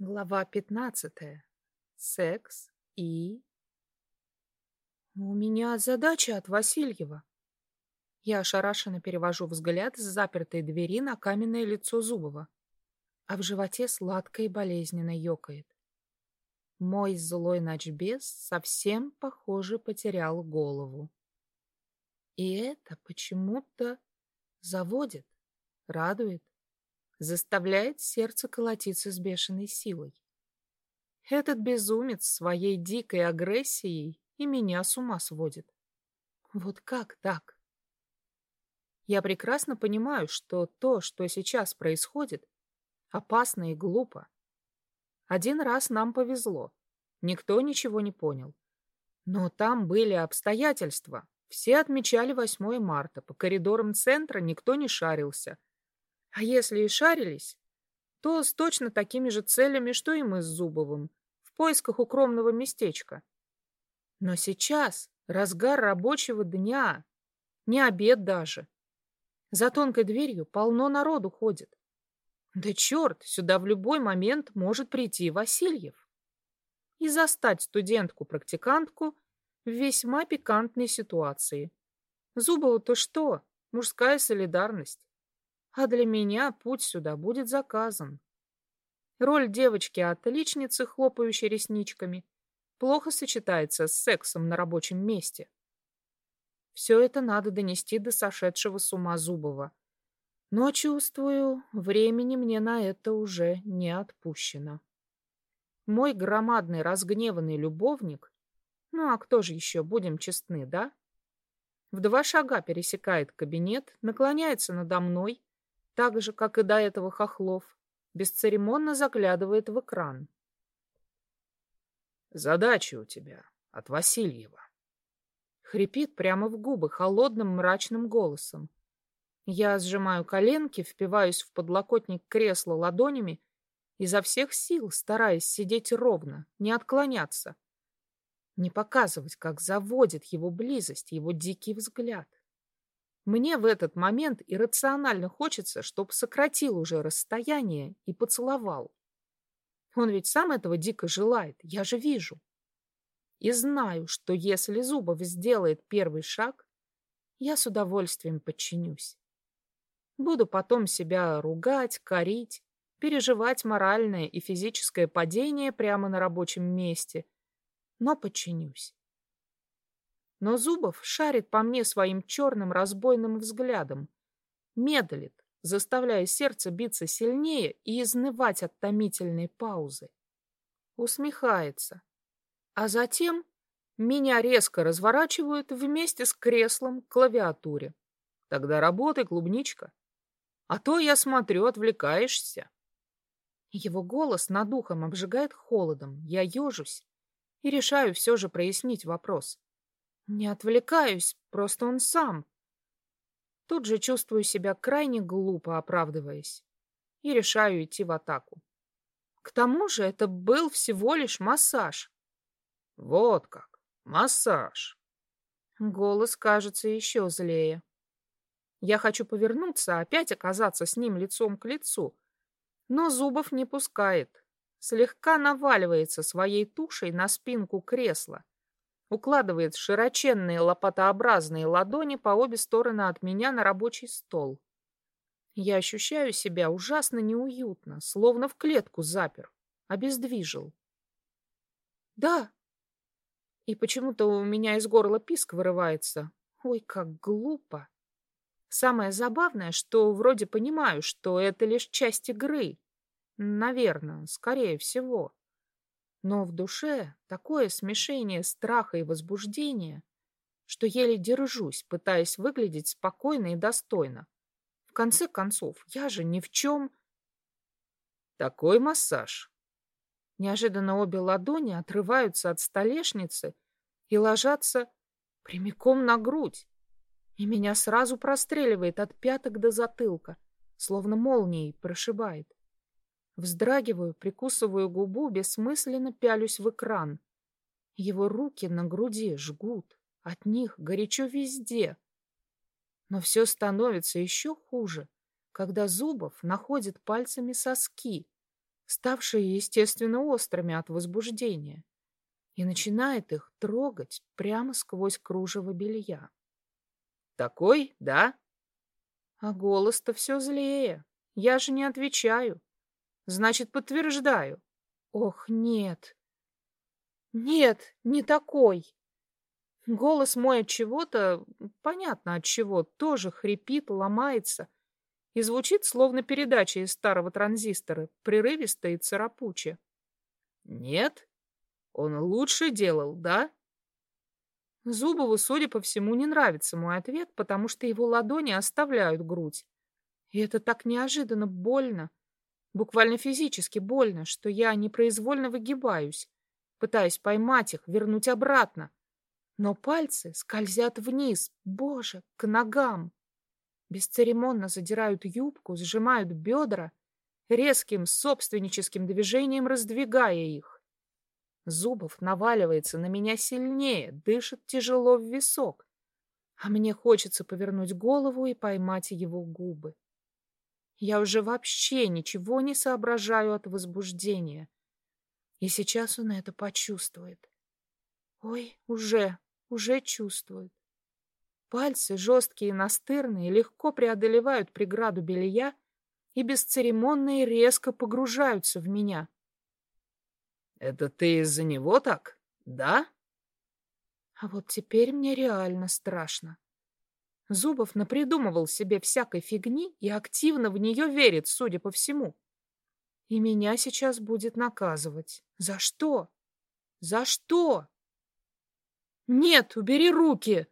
Глава пятнадцатая. Секс и... У меня задача от Васильева. Я ошарашенно перевожу взгляд с запертой двери на каменное лицо Зубова, а в животе сладко и болезненно ёкает. Мой злой ночбес совсем, похоже, потерял голову. И это почему-то заводит, радует заставляет сердце колотиться с бешеной силой. Этот безумец своей дикой агрессией и меня с ума сводит. Вот как так? Я прекрасно понимаю, что то, что сейчас происходит, опасно и глупо. Один раз нам повезло. Никто ничего не понял. Но там были обстоятельства. Все отмечали 8 марта. По коридорам центра никто не шарился. А если и шарились, то с точно такими же целями, что и мы с Зубовым, в поисках укромного местечка. Но сейчас разгар рабочего дня, не обед даже. За тонкой дверью полно народу ходит. Да черт, сюда в любой момент может прийти Васильев и застать студентку-практикантку в весьма пикантной ситуации. Зубову-то что? Мужская солидарность а для меня путь сюда будет заказан. Роль девочки-отличницы, хлопающей ресничками, плохо сочетается с сексом на рабочем месте. Все это надо донести до сошедшего с ума Зубова. Но, чувствую, времени мне на это уже не отпущено. Мой громадный разгневанный любовник, ну а кто же еще, будем честны, да? В два шага пересекает кабинет, наклоняется надо мной так же, как и до этого Хохлов, бесцеремонно заглядывает в экран. «Задача у тебя от Васильева». Хрипит прямо в губы холодным мрачным голосом. Я сжимаю коленки, впиваюсь в подлокотник кресла ладонями, изо всех сил стараясь сидеть ровно, не отклоняться, не показывать, как заводит его близость, его дикий взгляд. Мне в этот момент иррационально хочется, чтобы сократил уже расстояние и поцеловал. Он ведь сам этого дико желает, я же вижу. И знаю, что если Зубов сделает первый шаг, я с удовольствием подчинюсь. Буду потом себя ругать, корить, переживать моральное и физическое падение прямо на рабочем месте, но подчинюсь. Но Зубов шарит по мне своим черным разбойным взглядом. Медлит, заставляя сердце биться сильнее и изнывать от томительной паузы. Усмехается. А затем меня резко разворачивают вместе с креслом к клавиатуре. Тогда работай, клубничка. А то, я смотрю, отвлекаешься. Его голос над ухом обжигает холодом. Я ежусь и решаю все же прояснить вопрос. Не отвлекаюсь, просто он сам. Тут же чувствую себя крайне глупо, оправдываясь, и решаю идти в атаку. К тому же это был всего лишь массаж. Вот как, массаж. Голос кажется еще злее. Я хочу повернуться, опять оказаться с ним лицом к лицу, но Зубов не пускает, слегка наваливается своей тушей на спинку кресла укладывает широченные лопатообразные ладони по обе стороны от меня на рабочий стол. Я ощущаю себя ужасно неуютно, словно в клетку запер, обездвижил. Да. И почему-то у меня из горла писк вырывается. Ой, как глупо. Самое забавное, что вроде понимаю, что это лишь часть игры. Наверное, скорее всего. Но в душе такое смешение страха и возбуждения, что еле держусь, пытаясь выглядеть спокойно и достойно. В конце концов, я же ни в чем... Такой массаж. Неожиданно обе ладони отрываются от столешницы и ложатся прямиком на грудь. И меня сразу простреливает от пяток до затылка, словно молнией прошибает. Вздрагиваю, прикусываю губу, бессмысленно пялюсь в экран. Его руки на груди жгут, от них горячо везде. Но все становится еще хуже, когда Зубов находит пальцами соски, ставшие, естественно, острыми от возбуждения, и начинает их трогать прямо сквозь кружево белья. «Такой, да?» А голос-то все злее. Я же не отвечаю. Значит, подтверждаю. Ох, нет. Нет, не такой. Голос мой от чего-то, понятно от чего, тоже хрипит, ломается и звучит словно передача из старого транзистора, прерывисто и царапуче. Нет? Он лучше делал, да? Зубову, судя по всему, не нравится мой ответ, потому что его ладони оставляют грудь. И это так неожиданно больно, буквально физически больно, что я непроизвольно выгибаюсь, пытаясь поймать их, вернуть обратно. Но пальцы скользят вниз, боже, к ногам. Бесцеремонно задирают юбку, сжимают бедра, резким собственническим движением раздвигая их. Зубов наваливается на меня сильнее, дышит тяжело в висок. А мне хочется повернуть голову и поймать его губы. Я уже вообще ничего не соображаю от возбуждения. И сейчас он это почувствует. Ой, уже, уже чувствует. Пальцы, жесткие и настырные, легко преодолевают преграду белья и бесцеремонно и резко погружаются в меня. Это ты из-за него так, да? А вот теперь мне реально страшно. Зубов напридумывал себе всякой фигни и активно в нее верит, судя по всему. И меня сейчас будет наказывать. За что? За что? Нет, убери руки!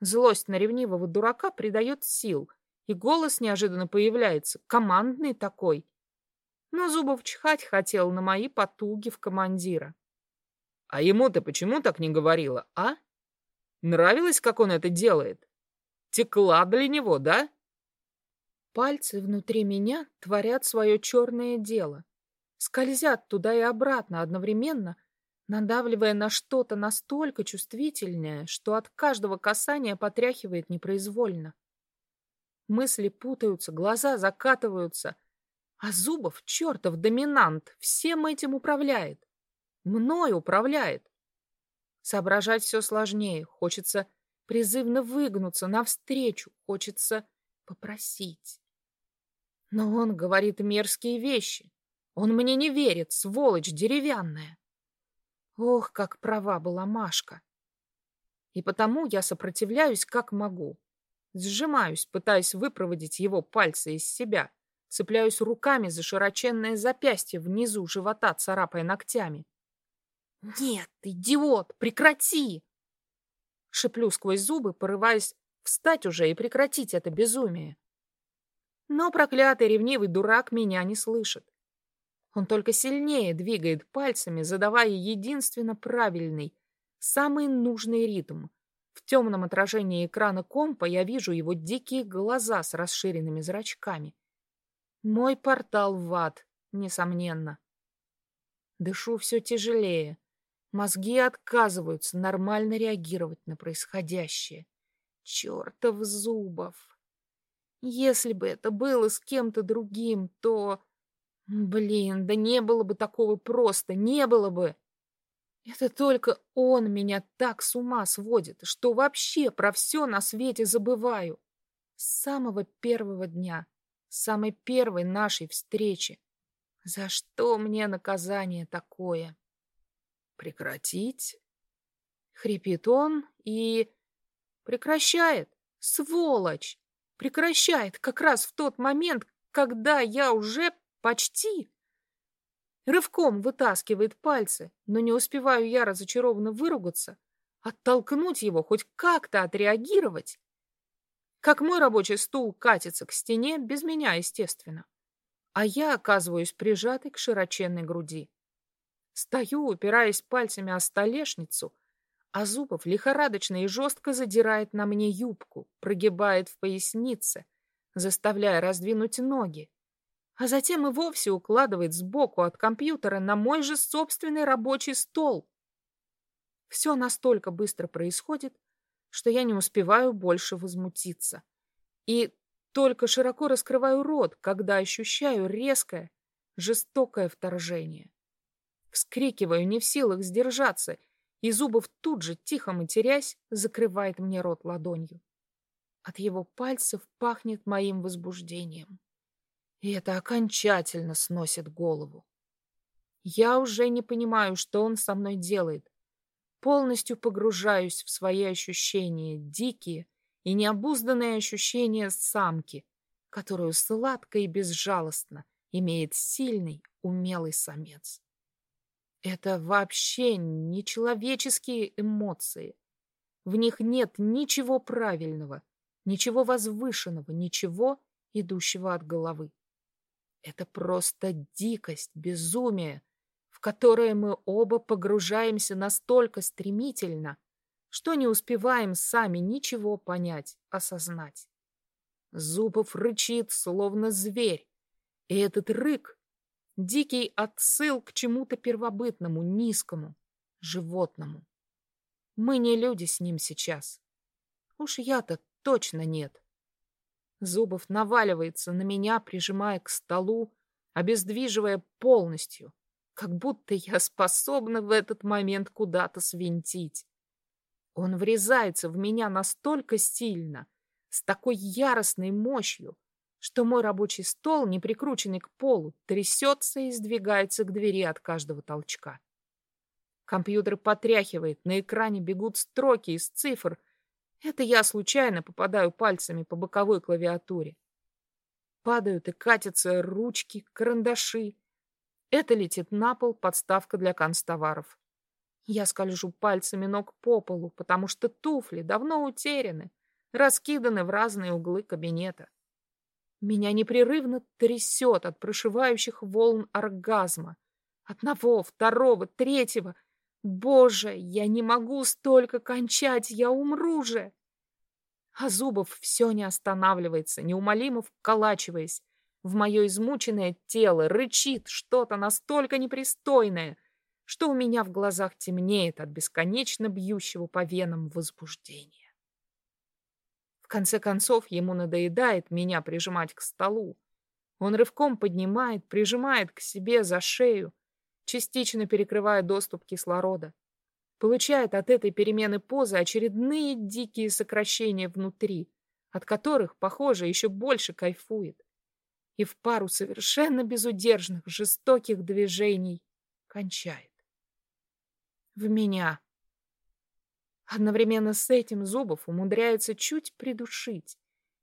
Злость на ревнивого дурака придает сил, и голос неожиданно появляется, командный такой, но Зубов чихать хотел на мои потуги в командира. А ему ты почему так не говорила, а? Нравилось, как он это делает? Текла для него, да? Пальцы внутри меня творят свое черное дело. Скользят туда и обратно одновременно, надавливая на что-то настолько чувствительное, что от каждого касания потряхивает непроизвольно. Мысли путаются, глаза закатываются, а Зубов, чертов доминант, всем этим управляет. Мной управляет. Соображать все сложнее. Хочется призывно выгнуться навстречу. Хочется попросить. Но он говорит мерзкие вещи. Он мне не верит, сволочь деревянная. Ох, как права была Машка. И потому я сопротивляюсь как могу. Сжимаюсь, пытаясь выпроводить его пальцы из себя цепляюсь руками за широченное запястье внизу живота, царапая ногтями. «Нет, идиот, прекрати!» Шиплю сквозь зубы, порываясь встать уже и прекратить это безумие. Но проклятый ревнивый дурак меня не слышит. Он только сильнее двигает пальцами, задавая единственно правильный, самый нужный ритм. В темном отражении экрана компа я вижу его дикие глаза с расширенными зрачками. Мой портал в ад, несомненно. Дышу все тяжелее. Мозги отказываются нормально реагировать на происходящее. Чертов Зубов! Если бы это было с кем-то другим, то... Блин, да не было бы такого просто, не было бы. Это только он меня так с ума сводит, что вообще про все на свете забываю. С самого первого дня самой первой нашей встречи. За что мне наказание такое? Прекратить? Хрипит он и... Прекращает. Сволочь! Прекращает как раз в тот момент, когда я уже почти... Рывком вытаскивает пальцы, но не успеваю я разочарованно выругаться, оттолкнуть его, хоть как-то отреагировать как мой рабочий стул катится к стене, без меня, естественно. А я оказываюсь прижатой к широченной груди. Стою, упираясь пальцами о столешницу, а Зубов лихорадочно и жестко задирает на мне юбку, прогибает в пояснице, заставляя раздвинуть ноги, а затем и вовсе укладывает сбоку от компьютера на мой же собственный рабочий стол. Все настолько быстро происходит, что я не успеваю больше возмутиться. И только широко раскрываю рот, когда ощущаю резкое, жестокое вторжение. Вскрикиваю, не в силах сдержаться, и Зубов тут же, тихо матерясь, закрывает мне рот ладонью. От его пальцев пахнет моим возбуждением. И это окончательно сносит голову. Я уже не понимаю, что он со мной делает. Полностью погружаюсь в свои ощущения, дикие и необузданные ощущения самки, которую сладко и безжалостно имеет сильный, умелый самец. Это вообще не человеческие эмоции. В них нет ничего правильного, ничего возвышенного, ничего, идущего от головы. Это просто дикость, безумие, в которое мы оба погружаемся настолько стремительно, что не успеваем сами ничего понять, осознать. Зубов рычит, словно зверь, и этот рык — дикий отсыл к чему-то первобытному, низкому, животному. Мы не люди с ним сейчас. Уж я-то точно нет. Зубов наваливается на меня, прижимая к столу, обездвиживая полностью, как будто я способна в этот момент куда-то свинтить. Он врезается в меня настолько сильно, с такой яростной мощью, что мой рабочий стол, не прикрученный к полу, трясется и сдвигается к двери от каждого толчка. Компьютер потряхивает, на экране бегут строки из цифр — это я случайно попадаю пальцами по боковой клавиатуре. Падают и катятся ручки, карандаши. Это летит на пол подставка для канцтоваров. Я скольжу пальцами ног по полу, потому что туфли давно утеряны, раскиданы в разные углы кабинета. Меня непрерывно трясет от прошивающих волн оргазма. Одного, второго, третьего — Боже, я не могу столько кончать, я умру же. А Зубов все не останавливается, неумолимо вколачиваясь в мое измученное тело, рычит что-то настолько непристойное, что у меня в глазах темнеет от бесконечно бьющего по венам возбуждения. Конце концов, ему надоедает меня прижимать к столу. Он рывком поднимает, прижимает к себе за шею, частично перекрывая доступ кислорода. Получает от этой перемены позы очередные дикие сокращения внутри, от которых, похоже, еще больше кайфует. И в пару совершенно безудержных, жестоких движений кончает. В меня. Одновременно с этим Зубов умудряется чуть придушить,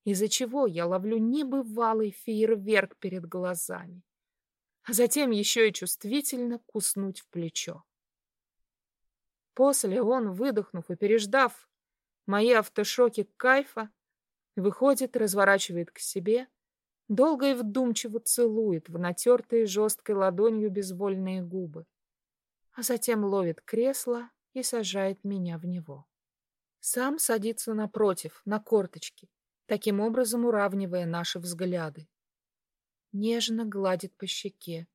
из-за чего я ловлю небывалый фейерверк перед глазами а затем еще и чувствительно куснуть в плечо. После он, выдохнув и переждав мои автошоки кайфа, выходит, разворачивает к себе, долго и вдумчиво целует в натертые жесткой ладонью безвольные губы, а затем ловит кресло и сажает меня в него. Сам садится напротив, на корточки, таким образом уравнивая наши взгляды нежно гладит по щеке,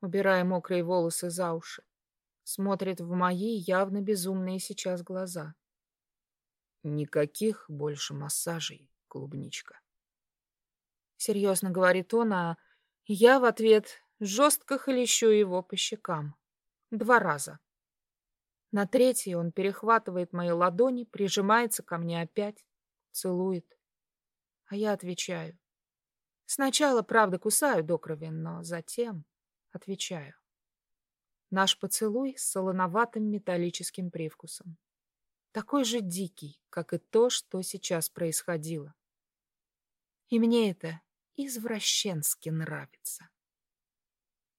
убирая мокрые волосы за уши. Смотрит в мои явно безумные сейчас глаза. Никаких больше массажей, клубничка. Серьезно говорит он, а я в ответ жестко хлещу его по щекам. Два раза. На третий он перехватывает мои ладони, прижимается ко мне опять, целует. А я отвечаю. Сначала, правда, кусаю до крови, но затем отвечаю. Наш поцелуй с солоноватым металлическим привкусом. Такой же дикий, как и то, что сейчас происходило. И мне это извращенски нравится.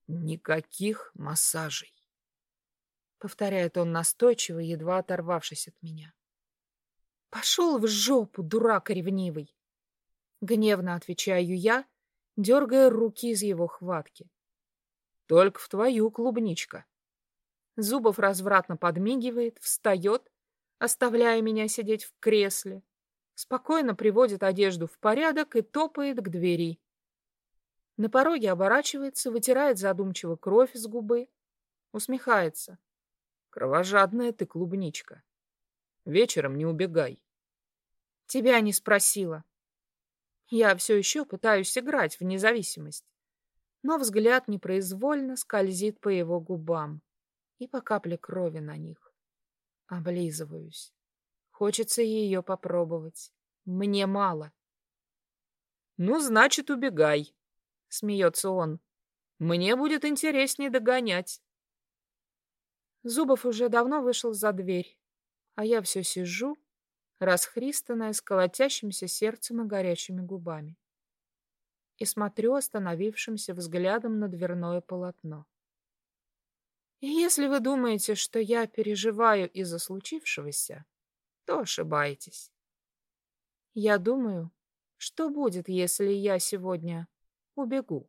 Никаких массажей. Повторяет он настойчиво, едва оторвавшись от меня. Пошел в жопу, дурак ревнивый. Гневно отвечаю я, дергая руки из его хватки. Только в твою, клубничка. Зубов развратно подмигивает, встает, оставляя меня сидеть в кресле, спокойно приводит одежду в порядок и топает к двери. На пороге оборачивается, вытирает задумчиво кровь с губы, усмехается. Кровожадная ты клубничка. Вечером не убегай. Тебя не спросила. Я все еще пытаюсь играть в независимость. но взгляд непроизвольно скользит по его губам и по капле крови на них. Облизываюсь. Хочется ее попробовать. Мне мало. «Ну, значит, убегай», — смеется он. «Мне будет интереснее догонять». Зубов уже давно вышел за дверь, а я все сижу, расхристанная, с колотящимся сердцем и горячими губами, и смотрю остановившимся взглядом на дверное полотно. И если вы думаете, что я переживаю из-за случившегося, то ошибаетесь. Я думаю, что будет, если я сегодня убегу.